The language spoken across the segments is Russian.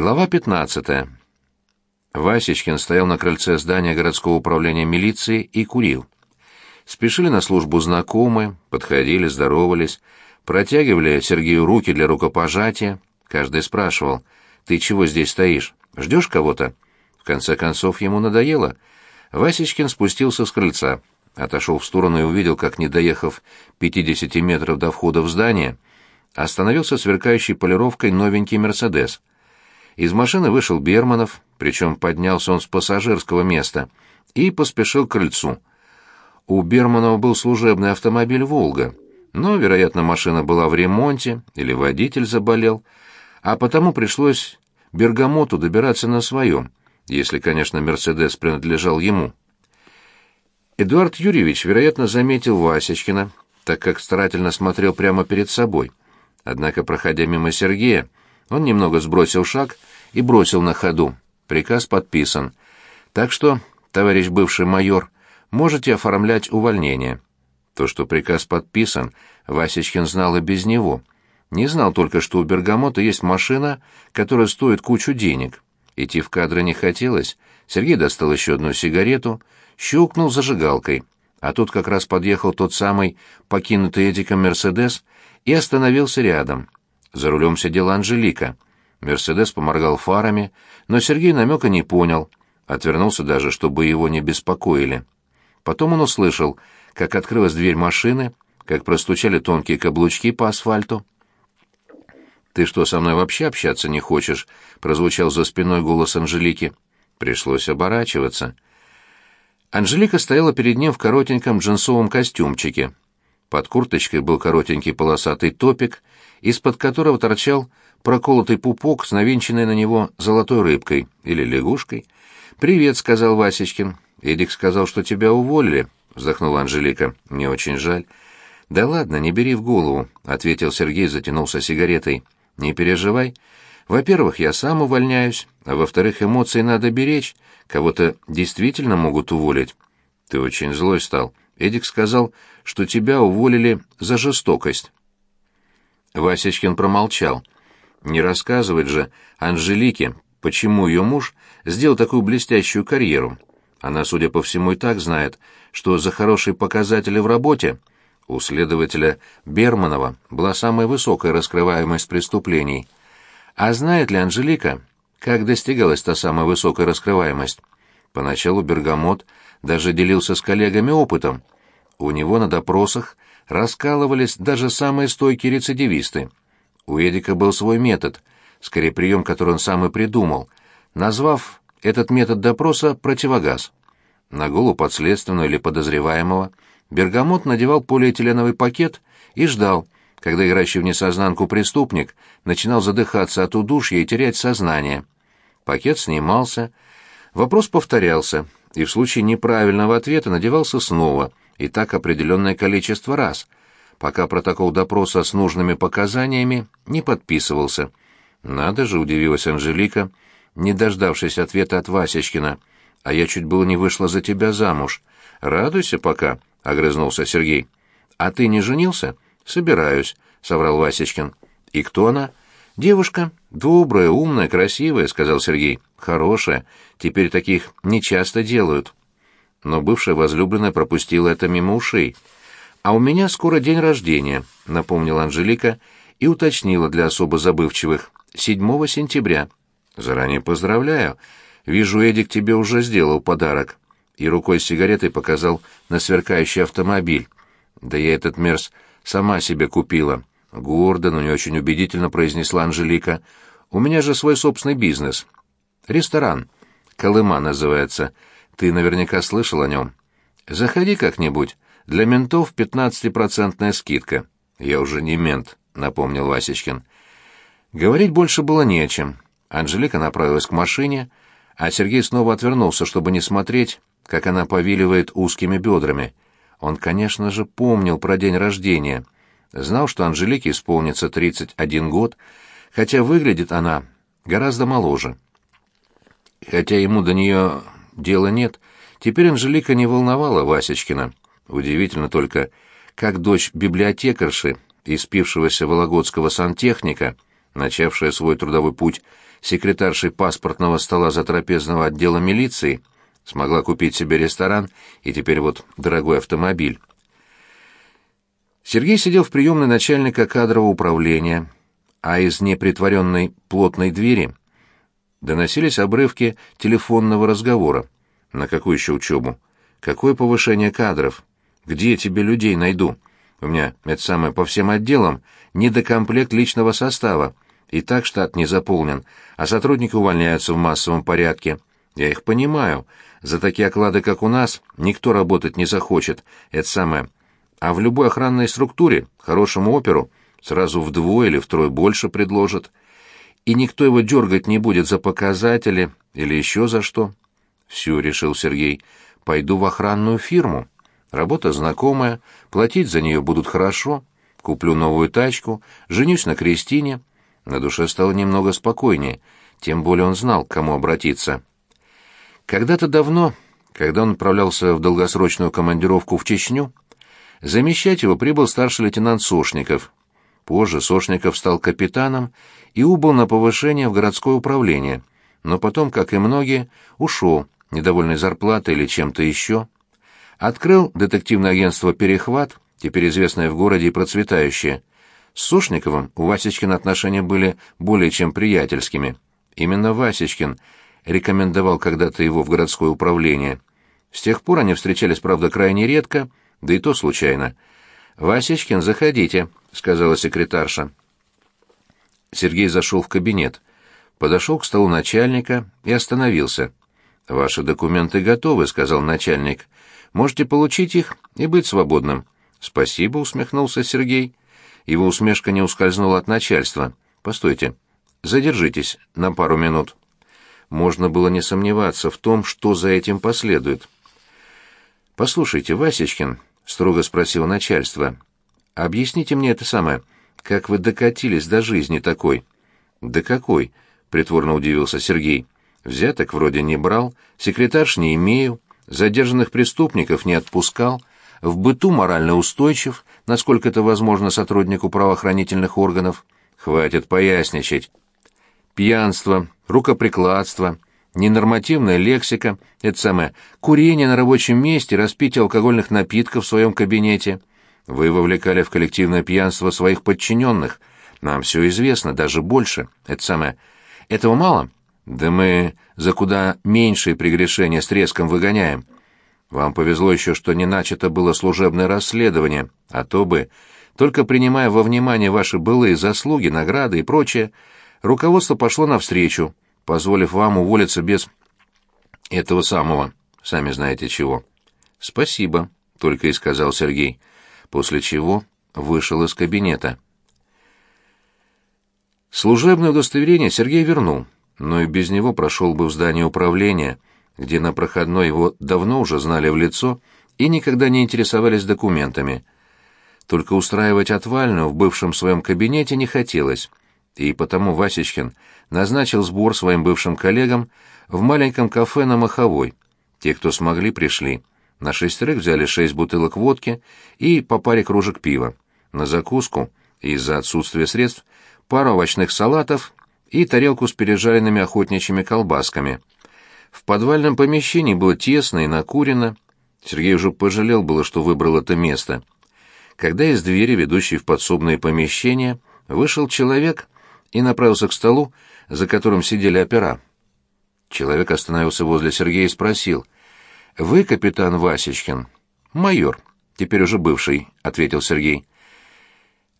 Глава 15. Васечкин стоял на крыльце здания городского управления милиции и курил. Спешили на службу знакомые, подходили, здоровались, протягивали Сергею руки для рукопожатия. Каждый спрашивал, «Ты чего здесь стоишь? Ждешь кого-то?» В конце концов, ему надоело. Васечкин спустился с крыльца, отошел в сторону и увидел, как, не доехав 50 метров до входа в здание, остановился сверкающей полировкой новенький «Мерседес». Из машины вышел Берманов, причем поднялся он с пассажирского места, и поспешил к крыльцу. У Берманова был служебный автомобиль «Волга», но, вероятно, машина была в ремонте или водитель заболел, а потому пришлось Бергамоту добираться на своем, если, конечно, «Мерседес» принадлежал ему. Эдуард Юрьевич, вероятно, заметил Васечкина, так как старательно смотрел прямо перед собой. Однако, проходя мимо Сергея, он немного сбросил шаг и бросил на ходу. Приказ подписан. Так что, товарищ бывший майор, можете оформлять увольнение. То, что приказ подписан, Васечкин знал и без него. Не знал только, что у Бергамота есть машина, которая стоит кучу денег. Идти в кадры не хотелось. Сергей достал еще одну сигарету, щелкнул зажигалкой. А тут как раз подъехал тот самый покинутый Эдиком «Мерседес» и остановился рядом. За рулем сидела Анжелика. Мерседес поморгал фарами, но Сергей намека не понял, отвернулся даже, чтобы его не беспокоили. Потом он услышал, как открылась дверь машины, как простучали тонкие каблучки по асфальту. «Ты что, со мной вообще общаться не хочешь?» — прозвучал за спиной голос Анжелики. Пришлось оборачиваться. Анжелика стояла перед ним в коротеньком джинсовом костюмчике. Под курточкой был коротенький полосатый топик, из-под которого торчал проколотый пупок с навинченной на него золотой рыбкой или лягушкой. «Привет», — сказал Васечкин. «Эдик сказал, что тебя уволили», — вздохнула Анжелика. «Мне очень жаль». «Да ладно, не бери в голову», — ответил Сергей, затянулся сигаретой. «Не переживай. Во-первых, я сам увольняюсь, а во-вторых, эмоции надо беречь. Кого-то действительно могут уволить». «Ты очень злой стал. Эдик сказал, что тебя уволили за жестокость». Васечкин промолчал. Не рассказывать же Анжелике, почему ее муж сделал такую блестящую карьеру. Она, судя по всему, и так знает, что за хорошие показатели в работе у следователя Берманова была самая высокая раскрываемость преступлений. А знает ли Анжелика, как достигалась та самая высокая раскрываемость? Поначалу Бергамот даже делился с коллегами опытом. У него на допросах раскалывались даже самые стойкие рецидивисты. У Эдика был свой метод, скорее прием, который он сам и придумал, назвав этот метод допроса «противогаз». На голову подследственного или подозреваемого Бергамот надевал полиэтиленовый пакет и ждал, когда играющий в несознанку преступник начинал задыхаться от удушья и терять сознание. Пакет снимался, вопрос повторялся, и в случае неправильного ответа надевался снова, и так определенное количество раз — пока протокол допроса с нужными показаниями не подписывался. «Надо же», — удивилась Анжелика, не дождавшись ответа от Васечкина. «А я чуть было не вышла за тебя замуж. Радуйся пока», — огрызнулся Сергей. «А ты не женился?» «Собираюсь», — соврал Васечкин. «И кто она?» «Девушка. Добрая, умная, красивая», — сказал Сергей. «Хорошая. Теперь таких не часто делают». Но бывшая возлюбленная пропустила это мимо ушей. «А у меня скоро день рождения», — напомнила Анжелика и уточнила для особо забывчивых. «7 сентября». «Заранее поздравляю. Вижу, Эдик тебе уже сделал подарок». И рукой с сигаретой показал на сверкающий автомобиль. «Да я этот мерз сама себе купила». Гордо, но не очень убедительно произнесла Анжелика. «У меня же свой собственный бизнес. Ресторан. Колыма называется. Ты наверняка слышал о нем. Заходи как-нибудь». Для ментов пятнадцатипроцентная скидка. Я уже не мент, напомнил Васечкин. Говорить больше было не о чем. Анжелика направилась к машине, а Сергей снова отвернулся, чтобы не смотреть, как она повиливает узкими бедрами. Он, конечно же, помнил про день рождения. Знал, что Анжелике исполнится 31 год, хотя выглядит она гораздо моложе. Хотя ему до нее дела нет, теперь Анжелика не волновала Васечкина. Удивительно только, как дочь библиотекарши, испившегося вологодского сантехника, начавшая свой трудовой путь секретаршей паспортного стола затрапезного отдела милиции, смогла купить себе ресторан и теперь вот дорогой автомобиль. Сергей сидел в приемной начальника кадрового управления, а из непритворенной плотной двери доносились обрывки телефонного разговора. На какую еще учебу? Какое повышение кадров? Где я тебе людей найду? У меня, это самое, по всем отделам, недокомплект личного состава. И так штат не заполнен, а сотрудники увольняются в массовом порядке. Я их понимаю. За такие оклады, как у нас, никто работать не захочет. Это самое. А в любой охранной структуре хорошему оперу сразу вдвое или втрое больше предложат. И никто его дергать не будет за показатели или еще за что. «Все», — решил Сергей, — «пойду в охранную фирму». Работа знакомая, платить за нее будут хорошо. Куплю новую тачку, женюсь на Кристине. На душе стало немного спокойнее, тем более он знал, к кому обратиться. Когда-то давно, когда он отправлялся в долгосрочную командировку в Чечню, замещать его прибыл старший лейтенант Сошников. Позже Сошников стал капитаном и убыл на повышение в городское управление, но потом, как и многие, ушел, недовольный зарплатой или чем-то еще. Открыл детективное агентство «Перехват», теперь известное в городе и процветающее. С Сушниковым у Васечкина отношения были более чем приятельскими. Именно Васечкин рекомендовал когда-то его в городское управление. С тех пор они встречались, правда, крайне редко, да и то случайно. «Васечкин, заходите», — сказала секретарша. Сергей зашел в кабинет, подошел к столу начальника и остановился. «Ваши документы готовы», — сказал начальник. Можете получить их и быть свободным». «Спасибо», — усмехнулся Сергей. Его усмешка не ускользнула от начальства. «Постойте, задержитесь на пару минут». Можно было не сомневаться в том, что за этим последует. «Послушайте, Васечкин», — строго спросил начальство, — «объясните мне это самое, как вы докатились до жизни такой?» «Да какой?» — притворно удивился Сергей. «Взяток вроде не брал, секретарш не имею, задержанных преступников не отпускал, в быту морально устойчив, насколько это возможно сотруднику правоохранительных органов. Хватит поясничать. Пьянство, рукоприкладство, ненормативная лексика, это самое, курение на рабочем месте, распитие алкогольных напитков в своем кабинете. Вы вовлекали в коллективное пьянство своих подчиненных. Нам все известно, даже больше. Это самое. Этого мало? Да мы за куда меньшие прегрешения с треском выгоняем. Вам повезло еще, что не начато было служебное расследование, а то бы, только принимая во внимание ваши былые заслуги, награды и прочее, руководство пошло навстречу, позволив вам уволиться без этого самого, сами знаете чего. Спасибо, только и сказал Сергей, после чего вышел из кабинета. Служебное удостоверение Сергей вернул но и без него прошел бы в здание управления, где на проходной его давно уже знали в лицо и никогда не интересовались документами. Только устраивать отвальную в бывшем своем кабинете не хотелось, и потому Васечкин назначил сбор своим бывшим коллегам в маленьком кафе на Маховой. Те, кто смогли, пришли. На шестерых взяли шесть бутылок водки и по паре кружек пива. На закуску, из-за отсутствия средств, пару овощных салатов и тарелку с пережаренными охотничьими колбасками. В подвальном помещении было тесно и накурено. Сергей уже пожалел было, что выбрал это место. Когда из двери, ведущей в подсобные помещения, вышел человек и направился к столу, за которым сидели опера. Человек остановился возле Сергея и спросил. «Вы капитан Васечкин?» «Майор, теперь уже бывший», — ответил Сергей.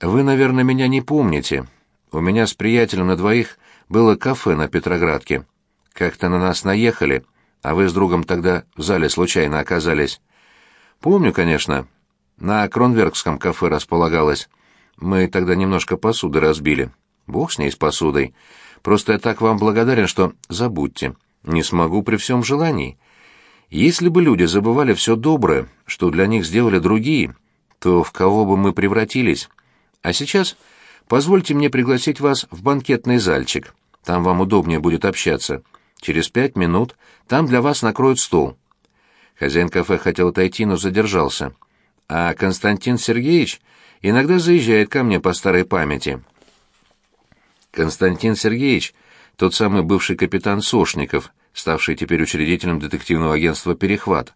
«Вы, наверное, меня не помните. У меня с приятелем на двоих было кафе на Петроградке. Как-то на нас наехали, а вы с другом тогда в зале случайно оказались. Помню, конечно. На Кронверкском кафе располагалось. Мы тогда немножко посуды разбили. Бог с ней с посудой. Просто я так вам благодарен, что забудьте. Не смогу при всем желании. Если бы люди забывали все доброе, что для них сделали другие, то в кого бы мы превратились? А сейчас Позвольте мне пригласить вас в банкетный зальчик. Там вам удобнее будет общаться. Через пять минут там для вас накроют стол». Хозяин кафе хотел отойти, но задержался. «А Константин Сергеевич иногда заезжает ко мне по старой памяти». Константин Сергеевич тот самый бывший капитан Сошников, ставший теперь учредителем детективного агентства «Перехват».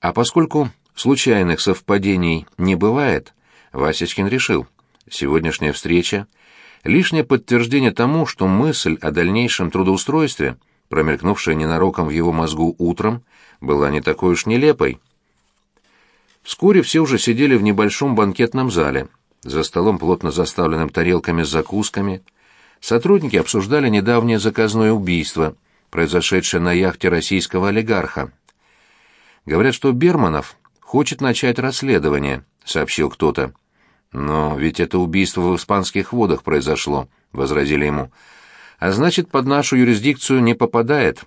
А поскольку случайных совпадений не бывает, Васечкин решил, сегодняшняя встреча — лишнее подтверждение тому, что мысль о дальнейшем трудоустройстве, промелькнувшая ненароком в его мозгу утром, была не такой уж нелепой. Вскоре все уже сидели в небольшом банкетном зале, за столом, плотно заставленным тарелками с закусками. Сотрудники обсуждали недавнее заказное убийство, произошедшее на яхте российского олигарха. «Говорят, что Берманов хочет начать расследование», — сообщил кто-то. «Но ведь это убийство в испанских водах произошло», — возразили ему. «А значит, под нашу юрисдикцию не попадает.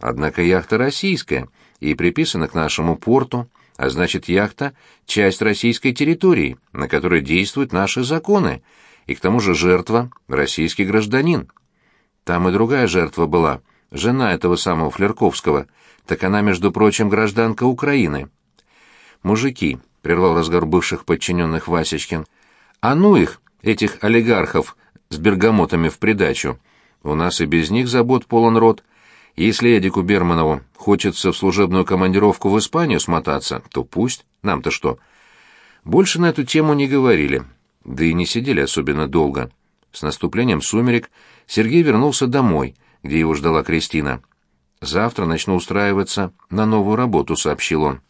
Однако яхта российская и приписана к нашему порту а значит, яхта — часть российской территории, на которой действуют наши законы, и к тому же жертва — российский гражданин. Там и другая жертва была, жена этого самого Флерковского, так она, между прочим, гражданка Украины. «Мужики», — прервал разговор бывших подчиненных Васечкин, — «а ну их, этих олигархов с бергамотами в придачу. У нас и без них забот полон рот». Если Эдику Берманову хочется в служебную командировку в Испанию смотаться, то пусть, нам-то что. Больше на эту тему не говорили, да и не сидели особенно долго. С наступлением сумерек Сергей вернулся домой, где его ждала Кристина. «Завтра начну устраиваться на новую работу», — сообщил он.